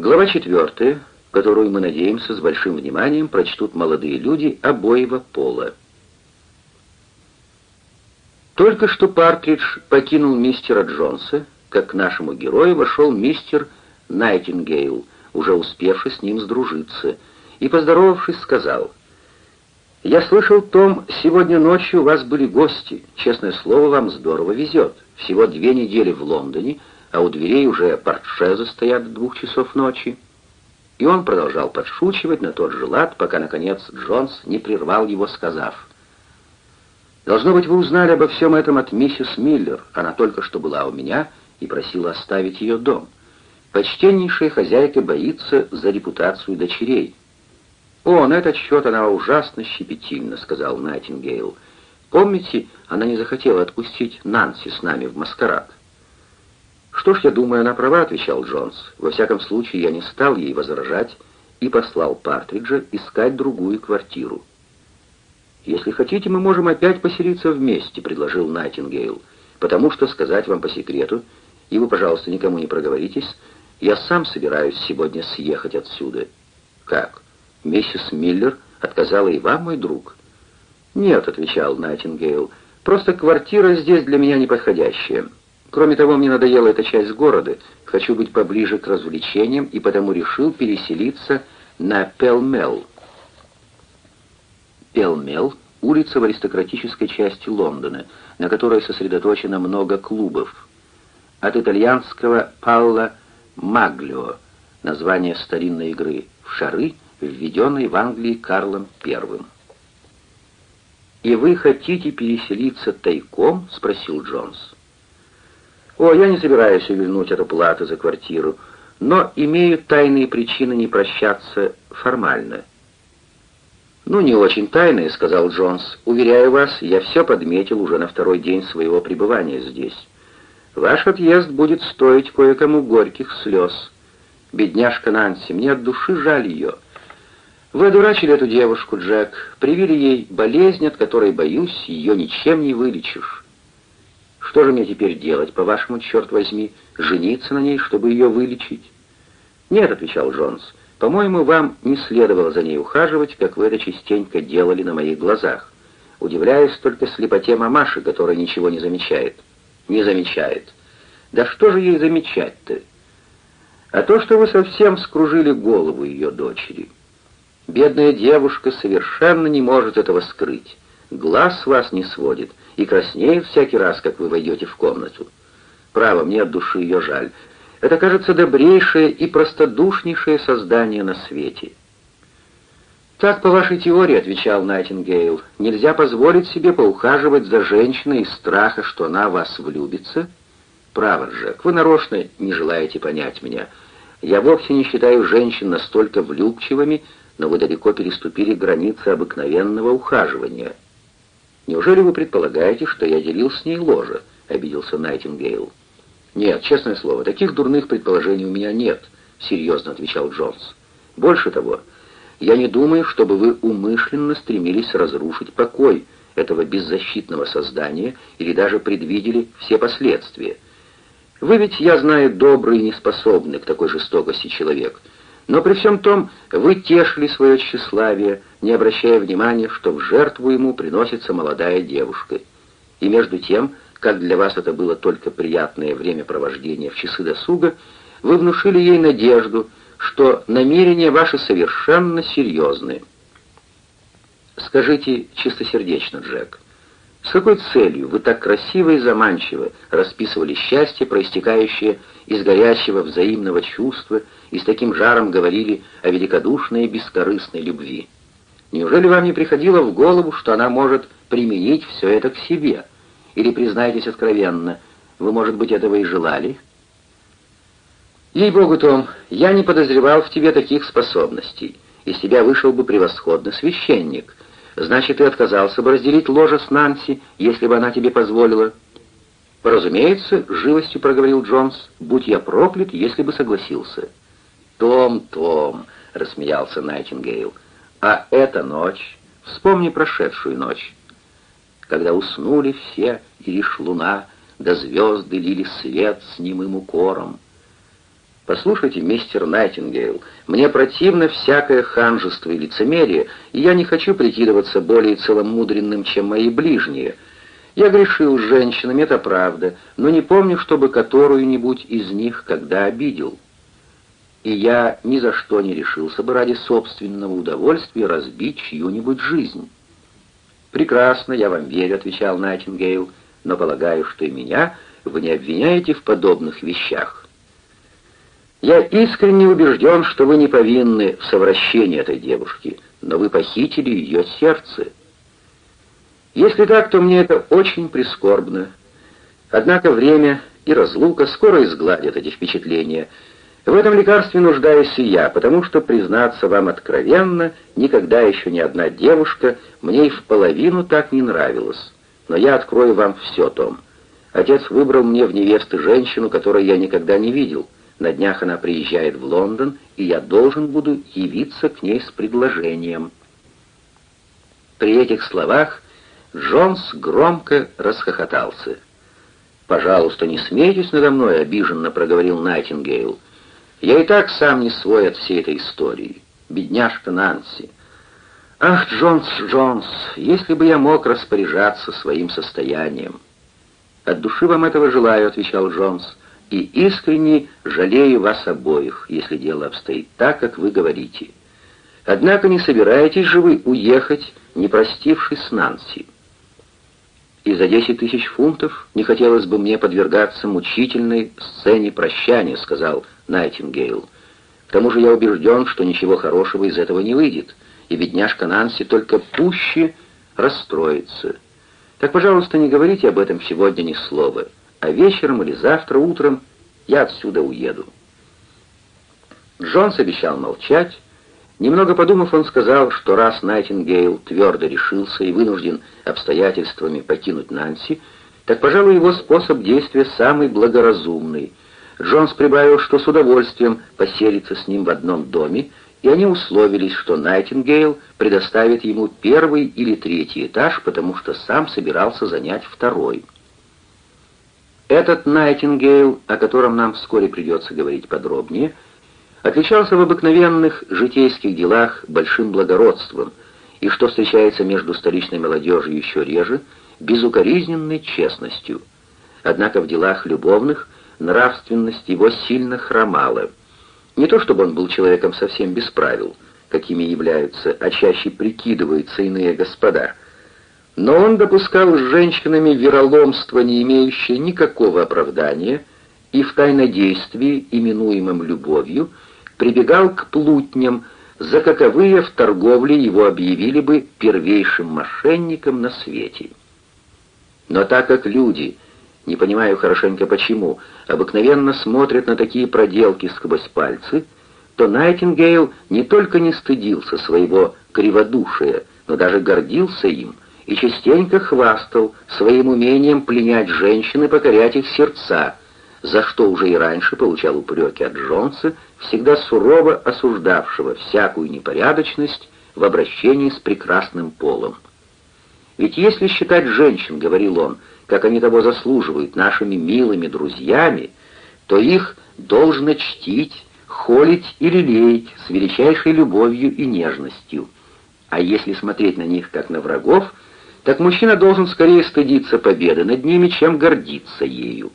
Глава четвертая, которую мы надеемся с большим вниманием прочтут молодые люди обоего пола. Только что Партридж покинул мистера Джонса, как к нашему герою вошел мистер Найтингейл, уже успевший с ним сдружиться, и, поздоровавшись, сказал, «Я слышал, Том, сегодня ночью у вас были гости. Честное слово, вам здорово везет. Всего две недели в Лондоне, а у дверей уже портшезы стоят до двух часов ночи». И он продолжал подшучивать на тот же лад, пока, наконец, Джонс не прервал его, сказав, «Должно быть, вы узнали обо всем этом от миссис Миллер. Она только что была у меня и просила оставить ее дом. Почтеннейшая хозяйка боится за репутацию дочерей». «О, на этот счет она ужасно щепетильна», — сказал Найтингейл. «Помните, она не захотела отпустить Нанси с нами в маскарад?» «Что ж, я думаю, она права», — отвечал Джонс. «Во всяком случае, я не стал ей возражать и послал Партриджа искать другую квартиру». «Если хотите, мы можем опять поселиться вместе», — предложил Найтингейл. «Потому что, сказать вам по секрету, и вы, пожалуйста, никому не проговоритесь, я сам собираюсь сегодня съехать отсюда». «Как? Миссис Миллер отказала и вам, мой друг?» «Нет», — отвечал Найтингейл, — «просто квартира здесь для меня неподходящая». Кроме того, мне надоела эта часть города. Хочу быть поближе к развлечениям и потому решил переселиться на Пелмел. Пелмел — улица в аристократической части Лондона, на которой сосредоточено много клубов. От итальянского «Палла Маглио» — название старинной игры в шары, введенной в Англии Карлом I. «И вы хотите переселиться тайком?» — спросил Джонс. «О, я не собираюсь увильнуть от оплаты за квартиру, но имею тайные причины не прощаться формально». «Ну, не очень тайные», — сказал Джонс. «Уверяю вас, я все подметил уже на второй день своего пребывания здесь. Ваш отъезд будет стоить кое-кому горьких слез. Бедняжка Нанси, мне от души жаль ее. Вы одурачили эту девушку, Джек, привили ей болезнь, от которой, боюсь, ее ничем не вылечишь. Что же мне теперь делать, по-вашему, черт возьми, жениться на ней, чтобы ее вылечить? Нет, отвечал Джонс, по-моему, вам не следовало за ней ухаживать, как вы это частенько делали на моих глазах. Удивляюсь только слепоте мамаши, которая ничего не замечает. Не замечает. Да что же ей замечать-то? А то, что вы совсем скружили голову ее дочери. Бедная девушка совершенно не может этого скрыть. Глаз с вас не сводит и краснеет всякий раз, как вы войдете в комнату. Право, мне от души ее жаль. Это, кажется, добрейшее и простодушнейшее создание на свете. «Так, по вашей теории», — отвечал Найтингейл, — «нельзя позволить себе поухаживать за женщиной из страха, что она вас влюбится?» «Право, Джек, вы нарочно не желаете понять меня. Я вовсе не считаю женщин настолько влюбчивыми, но вы далеко переступили границы обыкновенного ухаживания». «Неужели вы предполагаете, что я делил с ней ложе?» — обиделся Найтингейл. «Нет, честное слово, таких дурных предположений у меня нет», — серьезно отвечал Джонс. «Больше того, я не думаю, чтобы вы умышленно стремились разрушить покой этого беззащитного создания или даже предвидели все последствия. Вы ведь, я знаю, добрый и неспособный к такой жестокости человек, но при всем том вы тешили свое тщеславие, не обращая внимания, что в жертву ему приносится молодая девушка. И между тем, как для вас это было только приятное времяпровождение в часы досуга, вы внушили ей надежду, что намерения ваши совершенно серьезны. Скажите чистосердечно, Джек, с какой целью вы так красиво и заманчиво расписывали счастье, проистекающее из горячего взаимного чувства, и с таким жаром говорили о великодушной и бескорыстной любви? Неужели вам не приходило в голову, что она может применить все это к себе? Или, признайтесь откровенно, вы, может быть, этого и желали?» Ей-богу, Том, я не подозревал в тебе таких способностей. Из тебя вышел бы превосходный священник. Значит, ты отказался бы разделить ложе с Нанси, если бы она тебе позволила. Разумеется, живостью проговорил Джонс, будь я проклят, если бы согласился. Том, Том, рассмеялся Найтингейл. А эта ночь, вспомни прошедшую ночь, когда уснули все, и лишь луна, да звезды лили свет с немым укором. «Послушайте, мистер Найтингейл, мне противно всякое ханжество и лицемерие, и я не хочу прикидываться более целомудренным, чем мои ближние. Я грешил с женщинами, это правда, но не помню, чтобы которую-нибудь из них когда обидел. И я ни за что не решился бы ради собственного удовольствия разбить чью-нибудь жизнь». «Прекрасно, я вам верю», — отвечал Найтингейл, «но полагаю, что и меня вы не обвиняете в подобных вещах». Я искренне убежден, что вы не повинны в совращении этой девушки, но вы похитили ее сердце. Если так, то мне это очень прискорбно. Однако время и разлука скоро изгладят эти впечатления. В этом лекарстве нуждаюсь и я, потому что, признаться вам откровенно, никогда еще ни одна девушка мне и в половину так не нравилась. Но я открою вам все, Том. Отец выбрал мне в невесты женщину, которую я никогда не видел — на днях она приезжает в Лондон, и я должен буду явиться к ней с предложением». При этих словах Джонс громко расхохотался. «Пожалуйста, не смейтесь надо мной», — обиженно проговорил Найтингейл. «Я и так сам не свой от всей этой истории. Бедняжка Нанси». «Ах, Джонс, Джонс, если бы я мог распоряжаться своим состоянием!» «От души вам этого желаю», — отвечал Джонс и искренне жалею вас обоих, если дело обстоит так, как вы говорите. Однако не собираетесь же вы уехать, не простившись с Нанси. И за десять тысяч фунтов не хотелось бы мне подвергаться мучительной сцене прощания, сказал Найтингейл. К тому же я убежден, что ничего хорошего из этого не выйдет, и бедняжка Нанси только пуще расстроится. Так, пожалуйста, не говорите об этом сегодня ни слова а вечером или завтра утром я отсюда уеду». Джонс обещал молчать. Немного подумав, он сказал, что раз Найтингейл твердо решился и вынужден обстоятельствами покинуть Нанси, так, пожалуй, его способ действия самый благоразумный. Джонс прибавил, что с удовольствием поселится с ним в одном доме, и они условились, что Найтингейл предоставит ему первый или третий этаж, потому что сам собирался занять второй. Этот Найтингейл, о котором нам вскоре придется говорить подробнее, отличался в обыкновенных житейских делах большим благородством и, что встречается между столичной молодежью еще реже, безукоризненной честностью. Однако в делах любовных нравственность его сильно хромала. Не то чтобы он был человеком совсем без правил, какими являются, а чаще прикидываются иные господа — но он допускал с женщинами вероломство, не имеющее никакого оправдания, и в тайнодействии, именуемом любовью, прибегал к плутням, за каковые в торговле его объявили бы первейшим мошенником на свете. Но так как люди, не понимаю хорошенько почему, обыкновенно смотрят на такие проделки сквозь пальцы, то Найтингейл не только не стыдился своего криводушия, но даже гордился им — и частенько хвастал своим умением пленять женщин и покорять их сердца, за что уже и раньше получал упреки от Джонса, всегда сурово осуждавшего всякую непорядочность в обращении с прекрасным полом. Ведь если считать женщин, говорил он, как они того заслуживают, нашими милыми друзьями, то их должно чтить, холить и лелеять с величайшей любовью и нежностью. А если смотреть на них как на врагов, так мужчина должен скорее стыдиться победы над ними, чем гордиться ею.